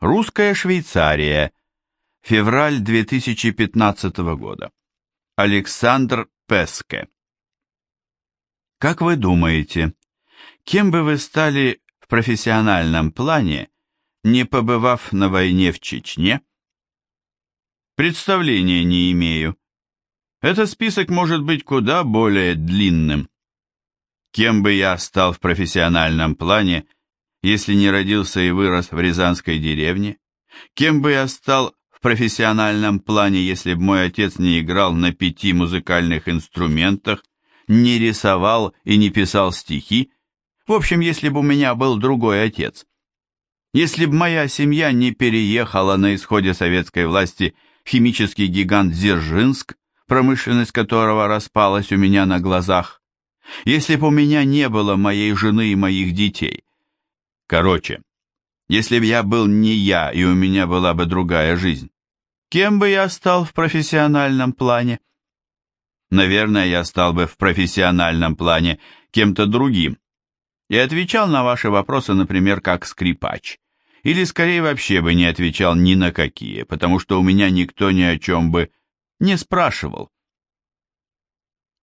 Русская Швейцария. Февраль 2015 года. Александр Песке. Как вы думаете, кем бы вы стали в профессиональном плане, не побывав на войне в Чечне? Представления не имею. Этот список может быть куда более длинным. Кем бы я стал в профессиональном плане, если не родился и вырос в рязанской деревне? Кем бы я стал в профессиональном плане, если бы мой отец не играл на пяти музыкальных инструментах, не рисовал и не писал стихи? В общем, если бы у меня был другой отец. Если бы моя семья не переехала на исходе советской власти в химический гигант Дзержинск, промышленность которого распалась у меня на глазах, если бы у меня не было моей жены и моих детей. Короче, если бы я был не я, и у меня была бы другая жизнь, кем бы я стал в профессиональном плане? Наверное, я стал бы в профессиональном плане кем-то другим и отвечал на ваши вопросы, например, как скрипач. Или скорее вообще бы не отвечал ни на какие, потому что у меня никто ни о чем бы не спрашивал.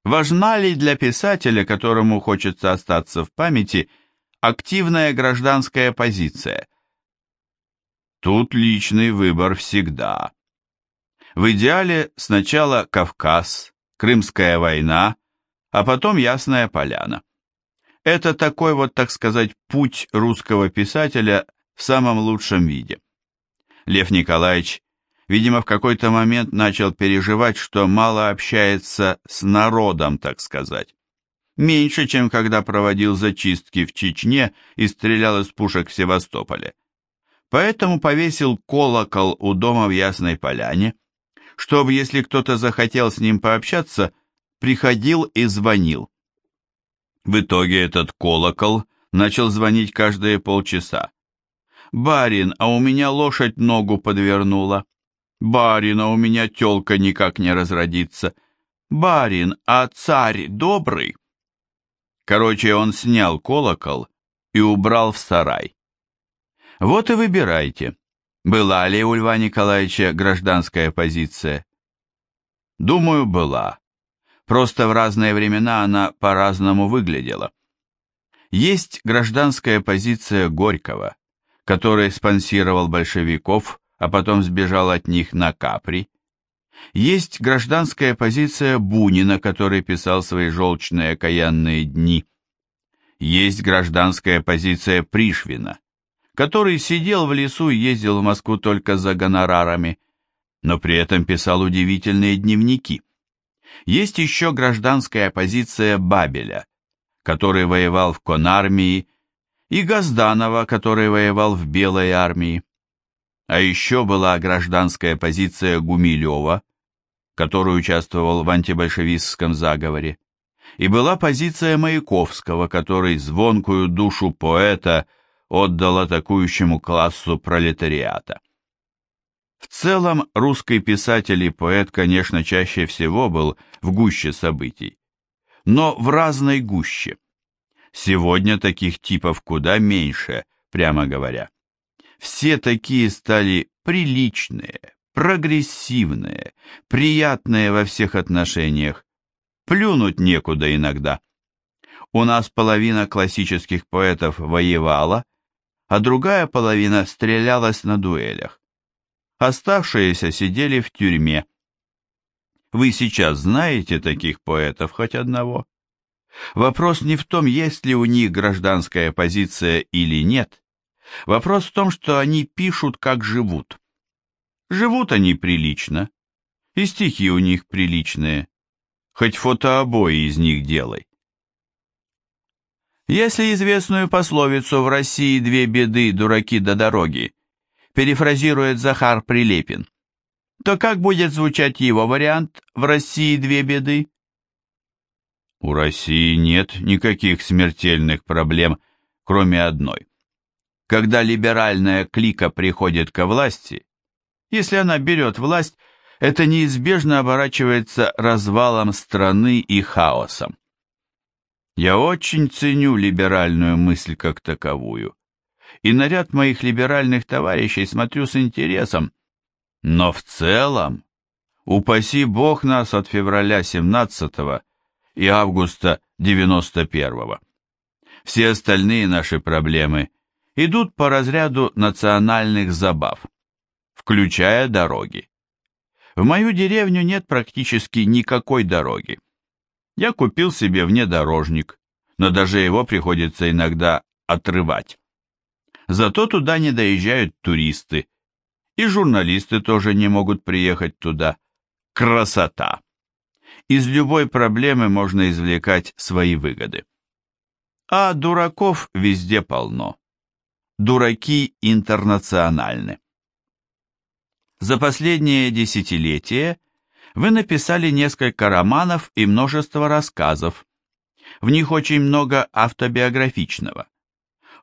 Важна ли для писателя, которому хочется остаться в памяти, активная гражданская позиция? Тут личный выбор всегда. В идеале сначала Кавказ, Крымская война, а потом Ясная Поляна. Это такой вот, так сказать, путь русского писателя в самом лучшем виде. Лев Николаевич Видимо, в какой-то момент начал переживать, что мало общается с народом, так сказать. Меньше, чем когда проводил зачистки в Чечне и стрелял из пушек в Севастополе. Поэтому повесил колокол у дома в Ясной Поляне, чтобы, если кто-то захотел с ним пообщаться, приходил и звонил. В итоге этот колокол начал звонить каждые полчаса. «Барин, а у меня лошадь ногу подвернула». Барин, а у меня тёлка никак не разродится. Барин, а царь добрый? Короче, он снял колокол и убрал в сарай. Вот и выбирайте, была ли у Льва Николаевича гражданская позиция. Думаю, была. Просто в разные времена она по-разному выглядела. Есть гражданская позиция Горького, который спонсировал большевиков а потом сбежал от них на Капри. Есть гражданская позиция Бунина, который писал свои желчные окаянные дни. Есть гражданская позиция Пришвина, который сидел в лесу и ездил в Москву только за гонорарами, но при этом писал удивительные дневники. Есть еще гражданская позиция Бабеля, который воевал в Конармии, и Газданова, который воевал в Белой армии. А еще была гражданская позиция Гумилева, который участвовал в антибольшевистском заговоре, и была позиция Маяковского, который звонкую душу поэта отдал атакующему классу пролетариата. В целом, русский писатель и поэт, конечно, чаще всего был в гуще событий, но в разной гуще. Сегодня таких типов куда меньше, прямо говоря. Все такие стали приличные, прогрессивные, приятные во всех отношениях. Плюнуть некуда иногда. У нас половина классических поэтов воевала, а другая половина стрелялась на дуэлях. Оставшиеся сидели в тюрьме. Вы сейчас знаете таких поэтов хоть одного? Вопрос не в том, есть ли у них гражданская позиция или нет, Вопрос в том, что они пишут, как живут. Живут они прилично, и стихи у них приличные, хоть фотообои из них делай. Если известную пословицу «в России две беды, дураки до дороги» перефразирует Захар Прилепин, то как будет звучать его вариант «в России две беды»? У России нет никаких смертельных проблем, кроме одной когда либеральная клика приходит ко власти, если она берет власть, это неизбежно оборачивается развалом страны и хаосом. Я очень ценю либеральную мысль как таковую и на ряд моих либеральных товарищей смотрю с интересом, но в целом, упаси Бог нас от февраля 17 и августа 91 -го. Все остальные наши проблемы идут по разряду национальных забав, включая дороги. В мою деревню нет практически никакой дороги. Я купил себе внедорожник, но даже его приходится иногда отрывать. Зато туда не доезжают туристы, и журналисты тоже не могут приехать туда. Красота! Из любой проблемы можно извлекать свои выгоды. А дураков везде полно. Дураки интернациональны. За последнее десятилетие вы написали несколько романов и множество рассказов. В них очень много автобиографичного.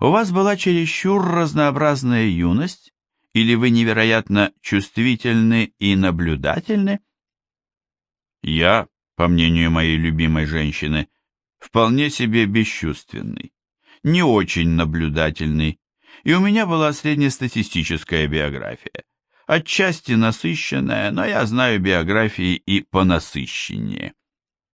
У вас была чересчур разнообразная юность, или вы невероятно чувствительны и наблюдательны? Я, по мнению моей любимой женщины, вполне себе бесчувственный, не очень наблюдательный, и у меня была среднестатистическая биография, отчасти насыщенная, но я знаю биографии и понасыщеннее.